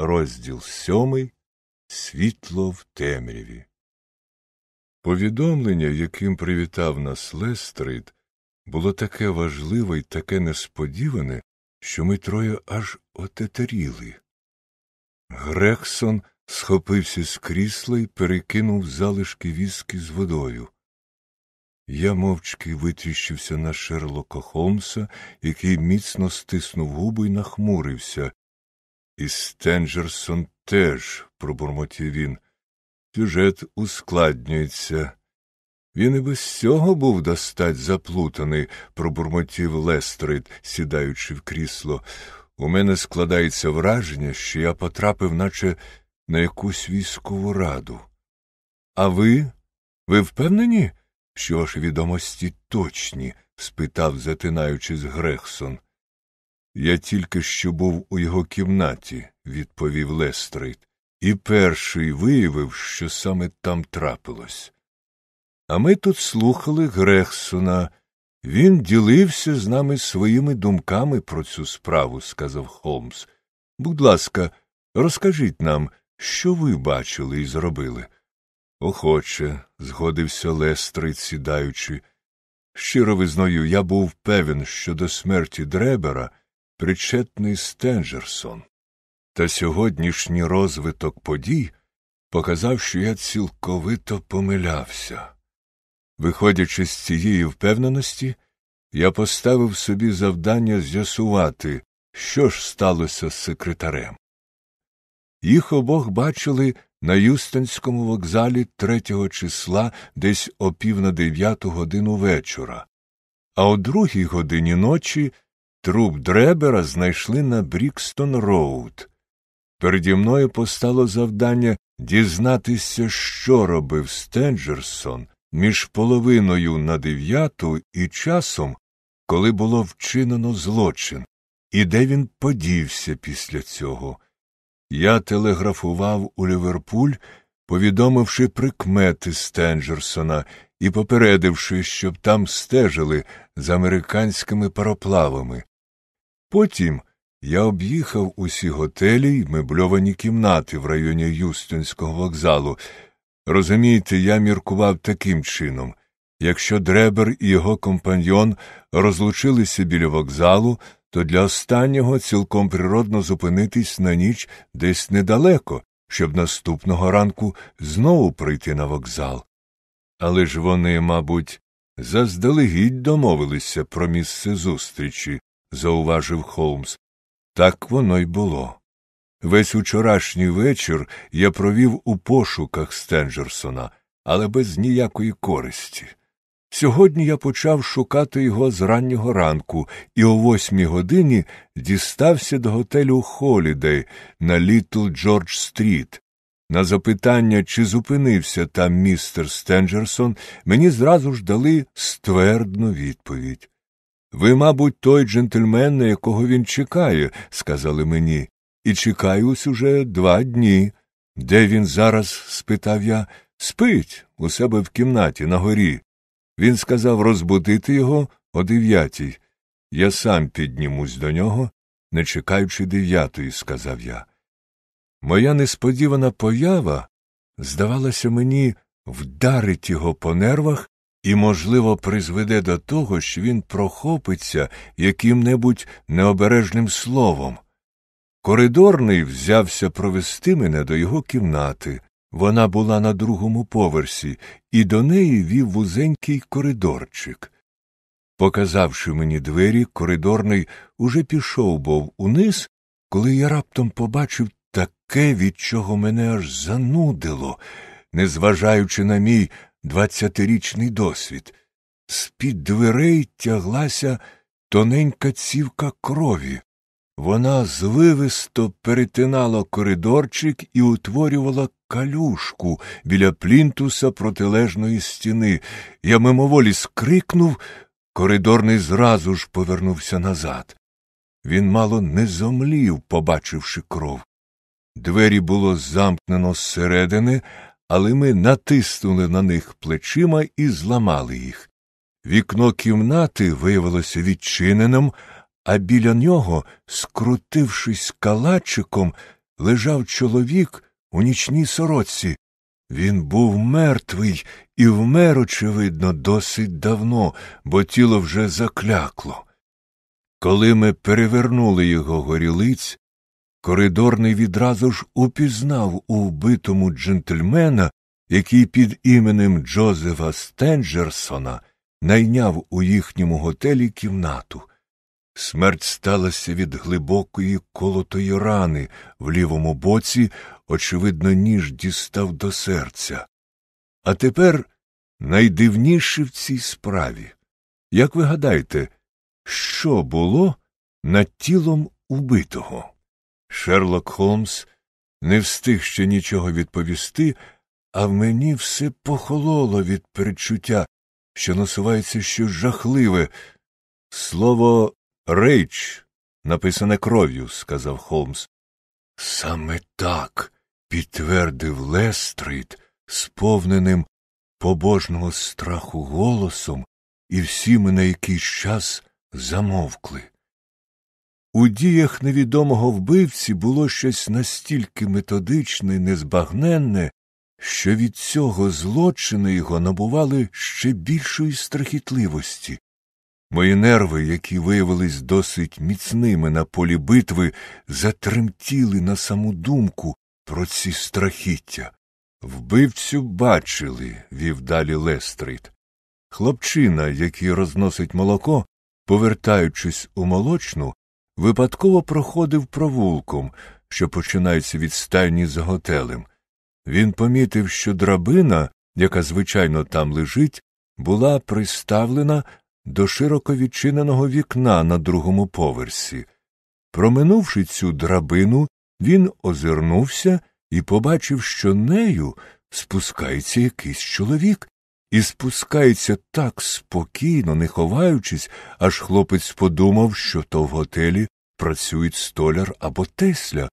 Розділ сьомий Світло в темряві. Повідомлення, яким привітав нас Лестрид, було таке важливе і таке несподіване, що ми троє аж отетеріли. Грексон схопився з крісла і перекинув залишки віски з водою. Я мовчки витріщився на Шерлока Холмса, який міцно стиснув губи і нахмурився. І Стенджерсон теж, пробурмотів він. Сюжет ускладнюється. Він і без цього був достать заплутаний, пробурмотів Лестрид, сідаючи в крісло. У мене складається враження, що я потрапив, наче на якусь військову раду. А ви? Ви впевнені, що ж відомості точні? спитав, затинаючись Грехсон. Я тільки що був у його кімнаті, відповів Лестрейд, і перший виявив, що саме там трапилось. А ми тут слухали Грехсона. Він ділився з нами своїми думками про цю справу, сказав Холмс. Будь ласка, розкажіть нам, що ви бачили і зробили. Охоче, згодився Лестрейд, сідаючи. Щиро визнаю, я був певен, що до смерті Дребера причетний Стенджерсон. Та сьогоднішній розвиток подій показав, що я цілковито помилявся. Виходячи з цієї впевненості, я поставив собі завдання з'ясувати, що ж сталося з секретарем. Їх обох бачили на Юстонському вокзалі третього числа десь о пів на дев'яту годину вечора, а о другій годині ночі труп Дребера знайшли на Брікстон Роуд. Переді мною постало завдання дізнатися, що робив Стенджерсон між половиною на дев'яту і часом, коли було вчинено злочин, і де він подівся після цього. Я телеграфував у Ліверпуль, повідомивши прикмети Стенджерсона і попередивши, щоб там стежили з американськими пароплавами. Потім я об'їхав усі готелі й мебльовані кімнати в районі Юстонського вокзалу. Розумієте, я міркував таким чином якщо Дребер і його компаньйон розлучилися біля вокзалу, то для останнього цілком природно зупинитись на ніч десь недалеко, щоб наступного ранку знову прийти на вокзал. Але ж вони, мабуть, заздалегідь домовилися про місце зустрічі, зауважив Холмс. Так воно й було. Весь учорашній вечір я провів у пошуках Стенджерсона, але без ніякої користі. Сьогодні я почав шукати його з раннього ранку і о восьмій годині дістався до готелю Холідей на Літл Джордж Стріт. На запитання, чи зупинився там містер Стенджерсон, мені зразу ж дали ствердну відповідь. Ви, мабуть, той джентльмен, на якого він чекає, сказали мені, і чекаю ось уже два дні. Де він зараз? спитав я. Спить у себе в кімнаті на горі. Він сказав розбудити його о дев'ятій. Я сам піднімусь до нього, не чекаючи дев'ятої, сказав я. Моя несподівана поява, здавалося мені, вдарить його по нервах і, можливо, призведе до того, що він прохопиться яким небудь необережним словом. Коридорний взявся провести мене до його кімнати. Вона була на другому поверсі, і до неї вів вузенький коридорчик. Показавши мені двері, коридорний уже пішов був униз, коли я раптом побачив таке, від чого мене аж занудило, незважаючи на мій двадцятирічний досвід. З під дверей тяглася тоненька цівка крові. Вона звивисто перетинала коридорчик і утворювала калюшку біля плінтуса протилежної стіни. Я мимоволі скрикнув, коридорний зразу ж повернувся назад. Він мало не зомлів, побачивши кров. Двері було замкнено зсередини, але ми натиснули на них плечима і зламали їх. Вікно кімнати виявилося відчиненим, а біля нього, скрутившись калачиком, лежав чоловік у нічній сорочці. Він був мертвий і вмер, очевидно, досить давно, бо тіло вже заклякло. Коли ми перевернули його горілиць, коридорний відразу ж упізнав у вбитому джентльмена, який під іменем Джозефа Стенджерсона найняв у їхньому готелі кімнату. Смерть сталася від глибокої колотої рани в лівому боці, очевидно, ніж дістав до серця. А тепер найдивніше в цій справі. Як ви гадаєте, що було над тілом убитого? Шерлок Холмс не встиг ще нічого відповісти, а в мені все похололо від передчуття, що насувається щось жахливе. Слово Rache написане кров'ю, сказав Холмс. Саме так, підтвердив Лестрейд, сповненим побожного страху голосом, і всі ми на якийсь час замовкли. У діях невідомого вбивці було щось настільки методичне і незбагненне, що від цього злочини його набували ще більшої страхітливості. Мої нерви, які виявились досить міцними на полі битви, затремтіли на саму думку про ці страхіття. Вбивцю бачили, вів далі Лестрейд. Хлопчина, який розносить молоко, повертаючись у молочну, випадково проходив провулком, що починається від стайні за готелем. Він помітив, що драбина, яка звичайно там лежить, була приставлена до широко відчиненого вікна на другому поверсі. Проминувши цю драбину, він озирнувся і побачив, що нею спускається якийсь чоловік, і спускається так спокійно, не ховаючись, аж хлопець подумав, що то в готелі працюють столяр або тесля.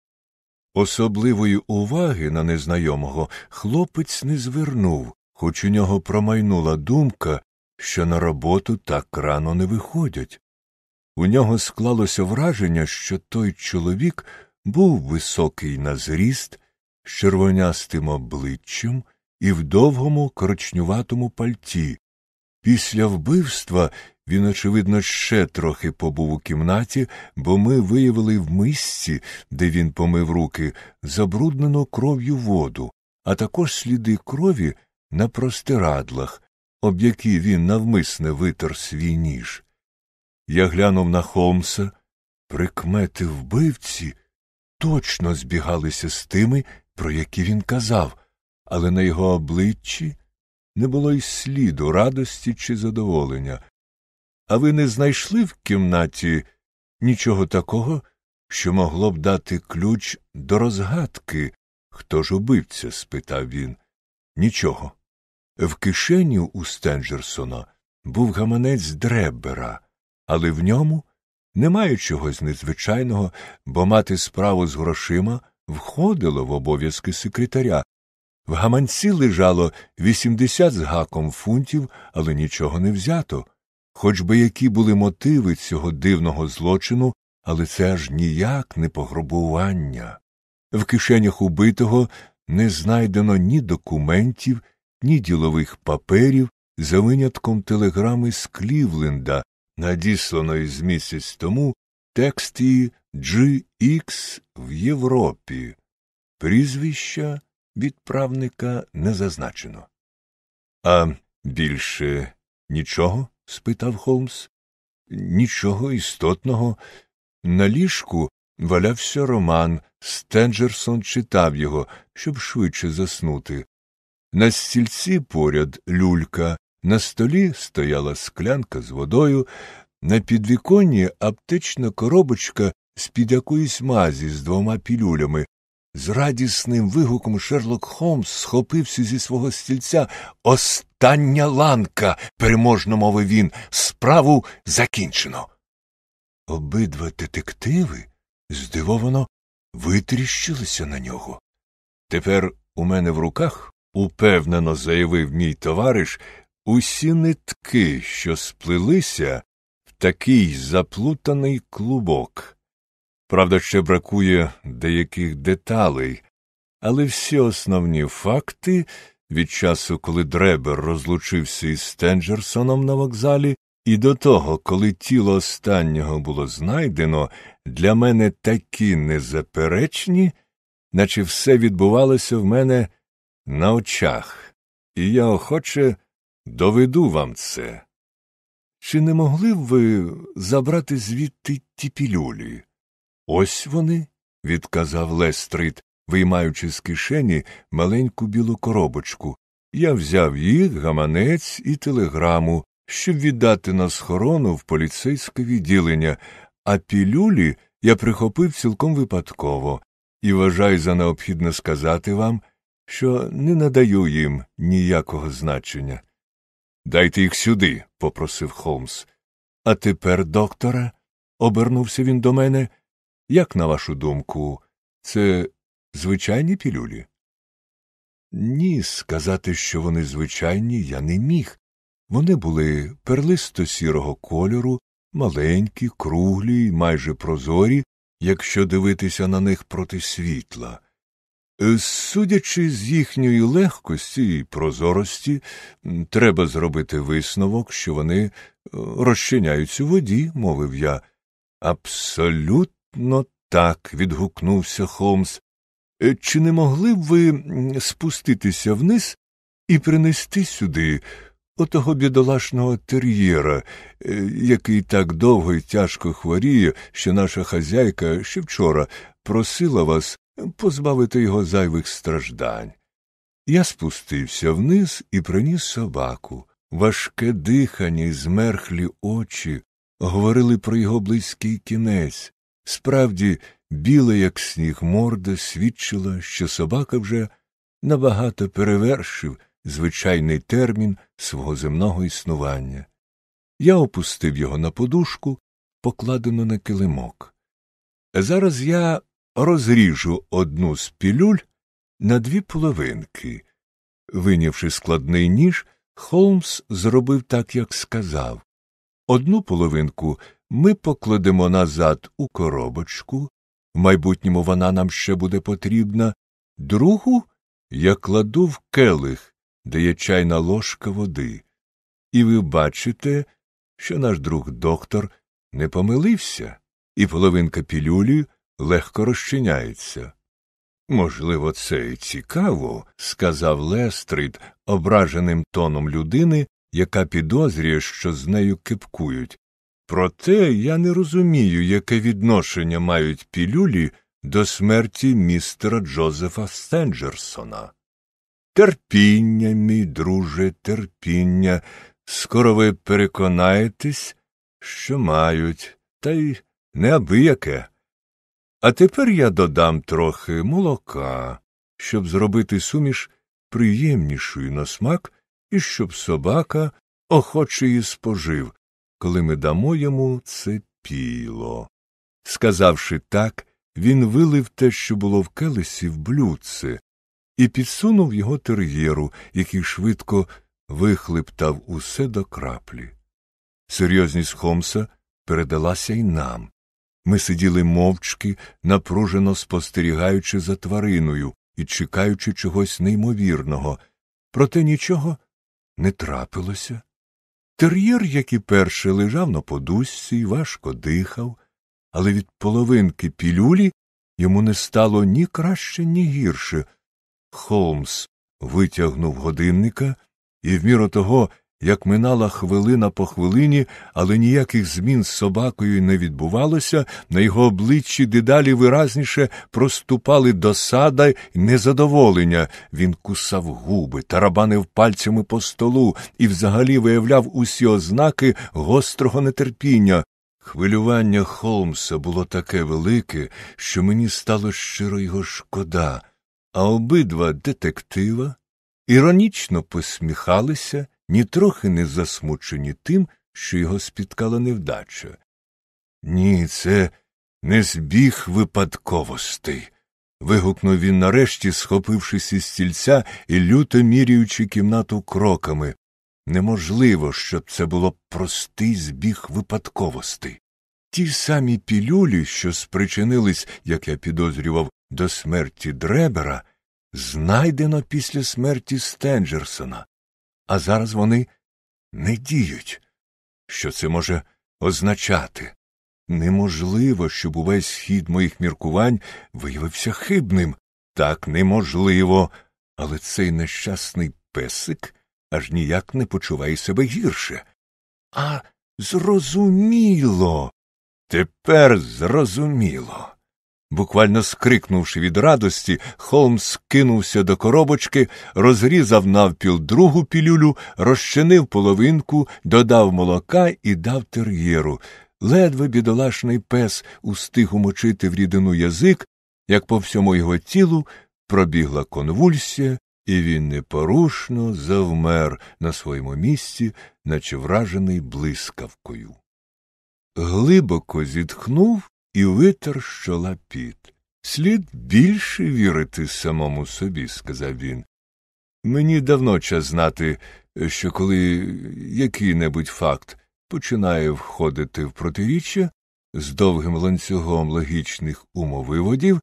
Особливої уваги на незнайомого хлопець не звернув, хоч у нього промайнула думка, що на роботу так рано не виходять. У нього склалося враження, що той чоловік був високий на зріст, з червонястим обличчям і в довгому коричнюватому пальті. Після вбивства він, очевидно, ще трохи побув у кімнаті, бо ми виявили в мисці, де він помив руки, забруднену кров'ю воду, а також сліди крові на простирадлах, об які він навмисне витер свій ніж. Я глянув на Холмса, прикмети вбивці точно збігалися з тими, про які він казав, але на його обличчі не було й сліду радості чи задоволення. А ви не знайшли в кімнаті нічого такого, що могло б дати ключ до розгадки? Хто ж убивця? спитав він. Нічого. В кишені у Стенджерсона був гаманець Дреббера, але в ньому немає чогось незвичайного, бо мати справу з грошима входило в обов'язки секретаря. В гаманці лежало 80 з гаком фунтів, але нічого не взято. Хоч би які були мотиви цього дивного злочину, але це аж ніяк не пограбування. В кишенях убитого не знайдено ні документів, ні ділових паперів, за винятком телеграми з Клівленда, надісланої з місяць тому тексті GX в Європі. Прізвища відправника не зазначено. А більше нічого? спитав Холмс. Нічого істотного. На ліжку валявся роман. Стенджерсон читав його, щоб швидше заснути. На стільці поряд люлька, на столі стояла склянка з водою, на підвіконні аптечна коробочка з під якоїсь мазі з двома пілюлями. З радісним вигуком Шерлок Холмс схопився зі свого стільця. Остання ланка, переможно мовив він, справу закінчено. Обидва детективи здивовано витріщилися на нього. Тепер у мене в руках, упевнено заявив мій товариш, усі нитки, що сплелися в такий заплутаний клубок. Правда, ще бракує деяких деталей, але всі основні факти від часу, коли Дребер розлучився із Стенджерсоном на вокзалі, і до того, коли тіло останнього було знайдено, для мене такі незаперечні, наче все відбувалося в мене на очах, і я охоче доведу вам це. Чи не могли б ви забрати звідти ті пілюлі? Ось вони, відказав Лестрит, виймаючи з кишені маленьку білу коробочку. Я взяв їх, гаманець і телеграму, щоб віддати на схорону в поліцейське відділення, а пілюлі я прихопив цілком випадково і вважаю за необхідне сказати вам, що не надаю їм ніякого значення. Дайте їх сюди, попросив Холмс. А тепер, докторе, обернувся він до мене. Як, на вашу думку, це звичайні пілюлі? Ні, сказати, що вони звичайні, я не міг. Вони були перлисто сірого кольору, маленькі, круглі, майже прозорі, якщо дивитися на них проти світла. Е, судячи з їхньої легкості і прозорості, треба зробити висновок, що вони е, розчиняються у воді, мовив я. Абсолютно так. відгукнувся Холмс. Е, чи не могли б ви спуститися вниз і принести сюди отого бідолашного тер'єра, який так довго і тяжко хворіє, що наша хазяйка ще вчора просила вас позбавити його зайвих страждань. Я спустився вниз і приніс собаку. Важке дихання і змерхлі очі говорили про його близький кінець. Справді, біле, як сніг, морда свідчила, що собака вже набагато перевершив звичайний термін свого земного існування. Я опустив його на подушку, покладену на килимок. Зараз я розріжу одну з пілюль на дві половинки. Винявши складний ніж, Холмс зробив так, як сказав. Одну половинку ми покладемо назад у коробочку, в майбутньому вона нам ще буде потрібна, другу я кладу в келих, де є чайна ложка води. І ви бачите, що наш друг доктор не помилився, і половинка пілюлі легко розчиняється. Можливо, це і цікаво, сказав Лестрид ображеним тоном людини, яка підозрює, що з нею кипкують. Проте я не розумію, яке відношення мають пілюлі до смерті містера Джозефа Стенджерсона. Терпіння, мій друже, терпіння. Скоро ви переконаєтесь, що мають, та й неабияке. А тепер я додам трохи молока, щоб зробити суміш приємнішою на смак і щоб собака охоче її спожив, коли ми дамо йому це піло. Сказавши так, він вилив те, що було в келесі, в блюдце, і підсунув його тер'єру, який швидко вихлептав усе до краплі. Серйозність Хомса передалася й нам. Ми сиділи мовчки, напружено спостерігаючи за твариною і чекаючи чогось неймовірного, проте нічого не трапилося. Тер'єр, як і перше, лежав на подушці і важко дихав, але від половинки пілюлі йому не стало ні краще, ні гірше. Холмс витягнув годинника і, в міру того, як минала хвилина по хвилині, але ніяких змін з собакою не відбувалося, на його обличчі дедалі виразніше проступали досада й незадоволення. Він кусав губи, тарабанив пальцями по столу і взагалі виявляв усі ознаки гострого нетерпіння. Хвилювання Холмса було таке велике, що мені стало щиро його шкода, а обидва детектива іронічно посміхалися нітрохи не засмучені тим, що його спіткала невдача. Ні, це не збіг випадковостей. вигукнув він нарешті, схопившись із стільця і люто міряючи кімнату кроками. Неможливо, щоб це було простий збіг випадковостей. Ті самі пілюлі, що спричинились, як я підозрював, до смерті Дребера, знайдено після смерті Стенджерсона, а зараз вони не діють. Що це може означати? Неможливо, щоб увесь хід моїх міркувань виявився хибним. Так неможливо. Але цей нещасний песик аж ніяк не почуває себе гірше. А зрозуміло. Тепер зрозуміло. Буквально скрикнувши від радості, Холмс кинувся до коробочки, розрізав навпіл другу пілюлю, розчинив половинку, додав молока і дав тер'єру. Ледве бідолашний пес устиг умочити в рідину язик, як по всьому його тілу пробігла конвульсія, і він непорушно завмер на своєму місці, наче вражений блискавкою. Глибоко зітхнув і витер щола піт. Слід більше вірити самому собі, сказав він. Мені давно час знати, що коли який-небудь факт починає входити в протиріччя з довгим ланцюгом логічних умовиводів,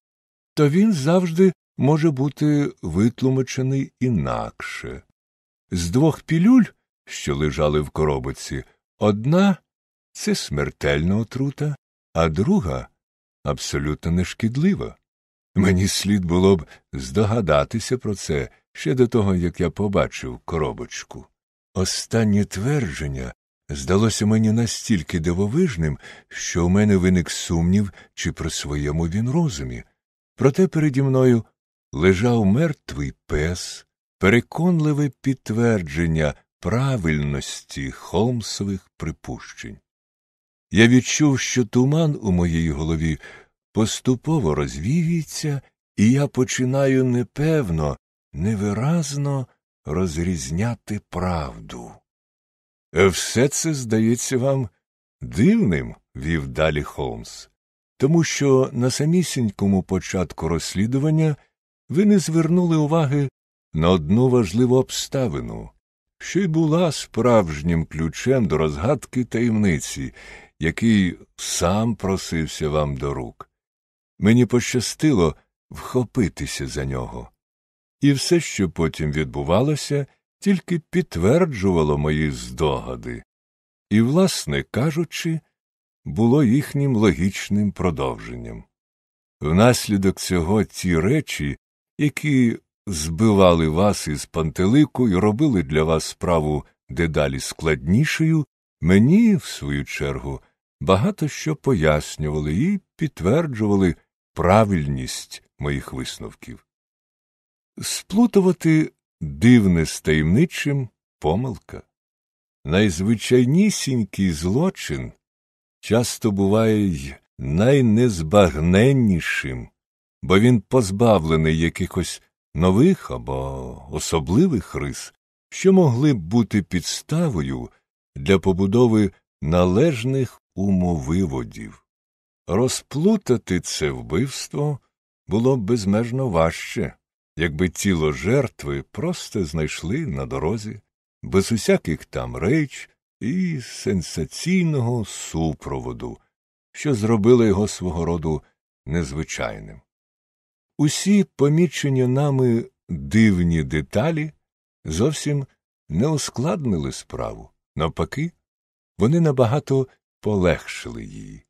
то він завжди може бути витлумачений інакше. З двох пілюль, що лежали в коробоці, одна це смертельна отрута, а друга абсолютно нешкідлива. Мені слід було б здогадатися про це ще до того, як я побачив коробочку. Останнє твердження здалося мені настільки дивовижним, що у мене виник сумнів, чи при своєму він розумі. Проте переді мною лежав мертвий пес, переконливе підтвердження правильності Холмсових припущень. Я відчув, що туман у моїй голові поступово розвіюється, і я починаю непевно, невиразно розрізняти правду. Все це здається вам дивним, вів далі Холмс, тому що на самісінькому початку розслідування ви не звернули уваги на одну важливу обставину, що й була справжнім ключем до розгадки таємниці, який сам просився вам до рук. Мені пощастило вхопитися за нього. І все, що потім відбувалося, тільки підтверджувало мої здогади, і, власне кажучи, було їхнім логічним продовженням. Внаслідок цього ті речі, які збивали вас із пантелику і робили для вас справу дедалі складнішою, мені, в свою чергу, багато що пояснювали і підтверджували правильність моїх висновків. Сплутувати дивне з таємничим помилка. Найзвичайнісінький злочин часто буває й найнезбагненнішим, бо він позбавлений якихось нових або особливих рис, що могли б бути підставою для побудови належних умовиводів. Розплутати це вбивство було б безмежно важче, якби тіло жертви просто знайшли на дорозі, без усяких там реч і сенсаційного супроводу, що зробило його свого роду незвичайним. Усі помічені нами дивні деталі зовсім не ускладнили справу, навпаки, вони набагато полегшили її.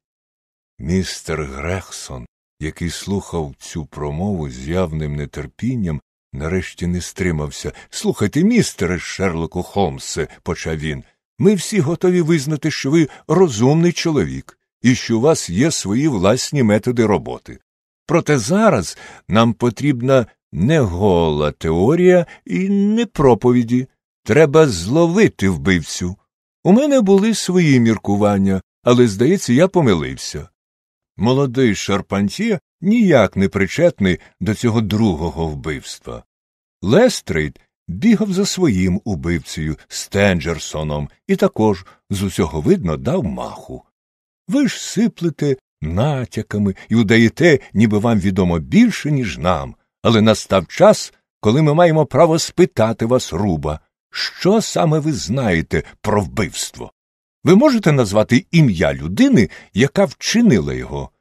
Містер Грехсон, який слухав цю промову з явним нетерпінням, нарешті не стримався. Слухайте, містере Шерлоку Холмсе, почав він, ми всі готові визнати, що ви розумний чоловік і що у вас є свої власні методи роботи. Проте зараз нам потрібна не гола теорія і не проповіді. Треба зловити вбивцю. У мене були свої міркування, але, здається, я помилився. Молодий Шарпантє ніяк не причетний до цього другого вбивства. Лестрейд бігав за своїм убивцею Стенджерсоном і також з усього видно дав маху. Ви ж сиплете натяками і удаєте, ніби вам відомо більше, ніж нам, але настав час, коли ми маємо право спитати вас, руба, що саме ви знаєте про вбивство? Ви можете назвати ім'я людини, яка вчинила його?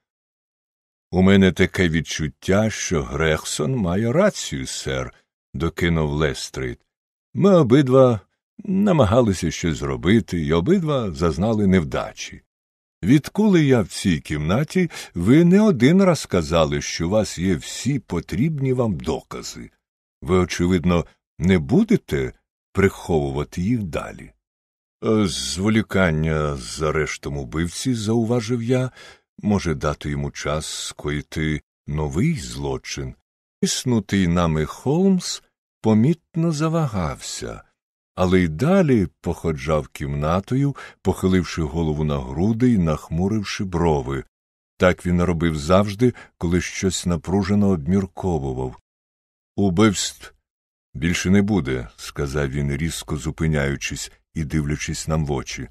У мене таке відчуття, що Грехсон має рацію, сер, докинув Лестрейд. Ми обидва намагалися щось зробити, і обидва зазнали невдачі. Відколи я в цій кімнаті, ви не один раз казали, що у вас є всі потрібні вам докази. Ви, очевидно, не будете приховувати їх далі. «Е, Зволікання з арештом убивці, зауважив я, може дати йому час скоїти новий злочин. Існутий нами Холмс помітно завагався, але й далі походжав кімнатою, похиливши голову на груди й нахмуривши брови. Так він робив завжди, коли щось напружено обмірковував. Убивств більше не буде, сказав він, різко зупиняючись і дивлячись нам в очі.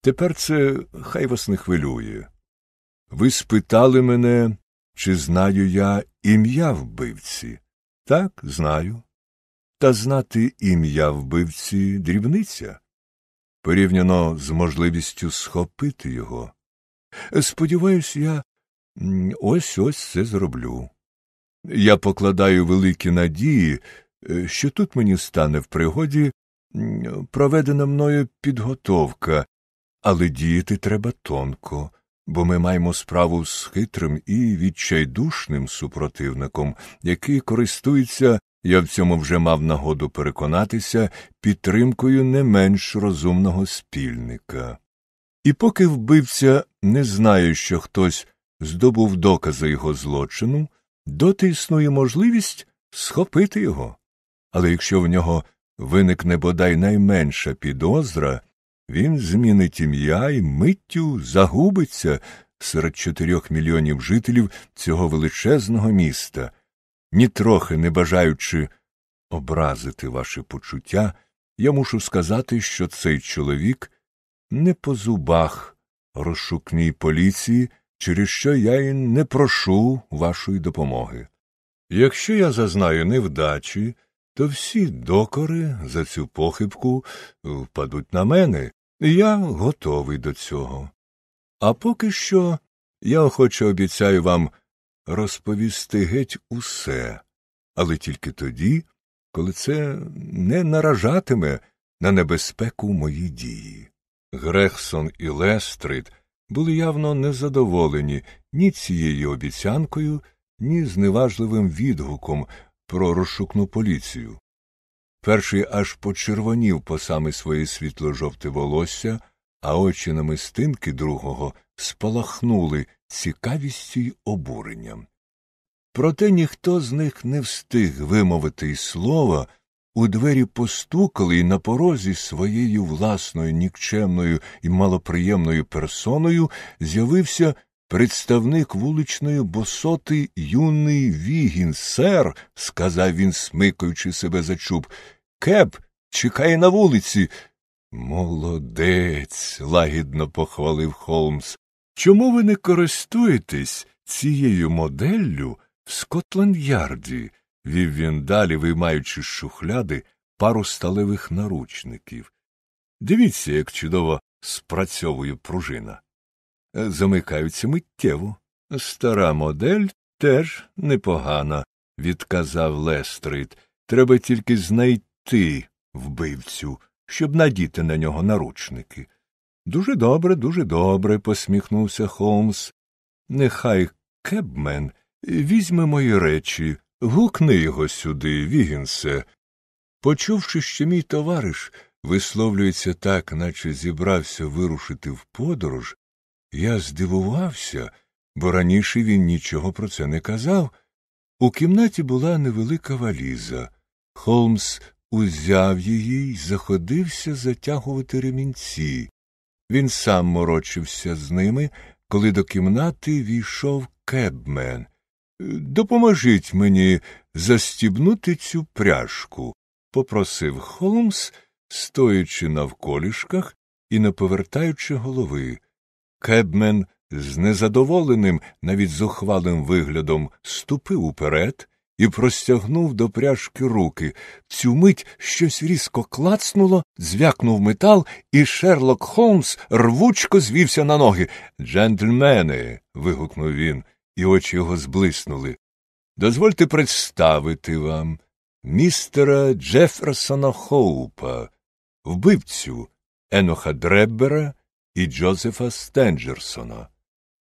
Тепер це хай вас не хвилює. Ви спитали мене, чи знаю я ім'я вбивці. Так, знаю. Та знати ім'я вбивці дрібниця, порівняно з можливістю схопити його. Сподіваюсь, я ось ось це зроблю. Я покладаю великі надії, що тут мені стане в пригоді проведена мною підготовка, але діяти треба тонко, бо ми маємо справу з хитрим і відчайдушним супротивником, який користується, я в цьому вже мав нагоду переконатися, підтримкою не менш розумного спільника. І поки вбивця не знає, що хтось здобув докази його злочину, доти існує можливість схопити його. Але якщо в нього виникне бодай найменша підозра, він змінить ім'я і миттю загубиться серед чотирьох мільйонів жителів цього величезного міста, нітрохи не бажаючи образити ваше почуття, я мушу сказати, що цей чоловік не по зубах розшукній поліції, через що я й не прошу вашої допомоги. Якщо я зазнаю невдачі, то всі докори за цю похибку впадуть на мене, і я готовий до цього. А поки що я охоче обіцяю вам розповісти геть усе, але тільки тоді, коли це не наражатиме на небезпеку мої дії. Грехсон і Лестрид були явно незадоволені ні цією обіцянкою, ні зневажливим відгуком про розшукну поліцію. Перший аж почервонів по саме своє світло жовте волосся, а очі намистинки другого спалахнули цікавістю й обуренням. Проте ніхто з них не встиг вимовити й слова, у двері постукали і на порозі своєю власною нікчемною і малоприємною персоною з'явився представник вуличної босоти юний Вігін, сер, сказав він, смикаючи себе за чуб. Кеп чекає на вулиці. Молодець, лагідно похвалив Холмс. Чому ви не користуєтесь цією моделлю в Скотланд Ярді? вів він далі, виймаючи з шухляди пару сталевих наручників. Дивіться, як чудово спрацьовує пружина. Замикаються миттєво. Стара модель теж непогана, відказав Лестрид. Треба тільки знайти вбивцю, щоб надіти на нього наручники. Дуже добре, дуже добре, посміхнувся Холмс. Нехай кебмен візьме мої речі, гукни його сюди, Вігінсе. Почувши, що мій товариш висловлюється так, наче зібрався вирушити в подорож, я здивувався, бо раніше він нічого про це не казав. У кімнаті була невелика валіза. Холмс узяв її й заходився затягувати ремінці. Він сам морочився з ними, коли до кімнати війшов кебмен. Допоможіть мені застібнути цю пряжку, попросив Холмс, стоячи навколішках і не повертаючи голови. Кебмен з незадоволеним, навіть зухвалим виглядом ступив уперед і простягнув до пряжки руки. Цю мить щось різко клацнуло, звякнув метал, і Шерлок Холмс рвучко звівся на ноги. Джентльмени. вигукнув він, і очі його зблиснули. Дозвольте представити вам містера Джеферсона Хоупа, вбивцю Еноха Дреббера і Джозефа Стенджерсона.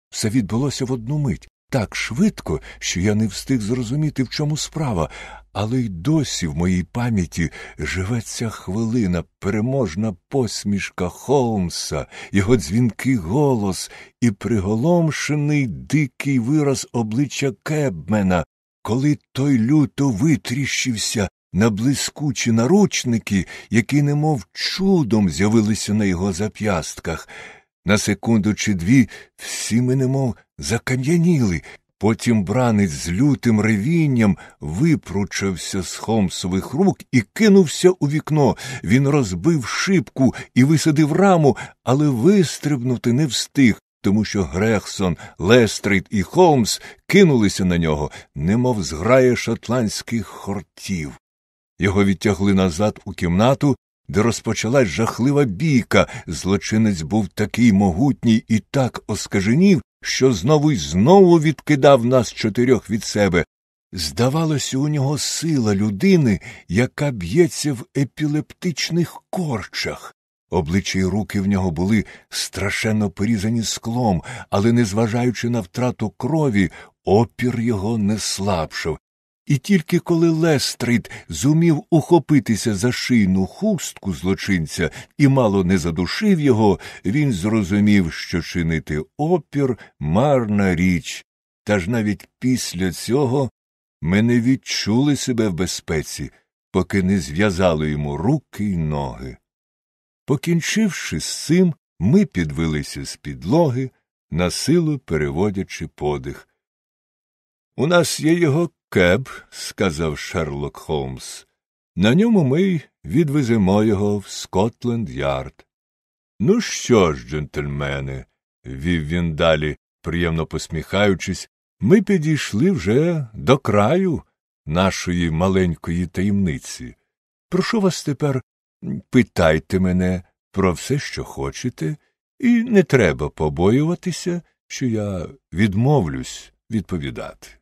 Все відбулося в одну мить так швидко, що я не встиг зрозуміти, в чому справа, але й досі в моїй пам'яті живе ця хвилина, переможна посмішка Холмса, його дзвінкий голос і приголомшений дикий вираз обличчя Кебмена, коли той люто витріщився на блискучі наручники, які немов чудом з'явилися на його зап'ястках. На секунду чи дві всі ми немов закам'яніли. Потім бранець з лютим ревінням випручався з Холмсових рук і кинувся у вікно. Він розбив шибку і висадив раму, але вистрибнути не встиг, тому що Грехсон, Лестрейд і Холмс кинулися на нього, немов зграє шотландських хортів. Його відтягли назад у кімнату, де розпочалась жахлива бійка. Злочинець був такий могутній і так оскаженів, що знову й знову відкидав нас чотирьох від себе. Здавалося, у нього сила людини, яка б'ється в епілептичних корчах. Обличчя й руки в нього були страшенно порізані склом, але, незважаючи на втрату крові, опір його не слабшав. І тільки коли Лестрейд зумів ухопитися за шийну хустку злочинця і мало не задушив його, він зрозумів, що чинити опір марна річ, та й навіть після цього ми не відчули себе в безпеці, поки не зв'язали йому руки й ноги. Покінчивши з цим, ми підвелися з підлоги, на силу переводячи подих. У нас є його кеб, сказав Шерлок Холмс. На ньому ми відвеземо його в Скотленд Ярд. Ну що ж, джентльмени, вів він далі, приємно посміхаючись, ми підійшли вже до краю нашої маленької таємниці. Прошу вас тепер питайте мене про все, що хочете, і не треба побоюватися, що я відмовлюсь відповідати.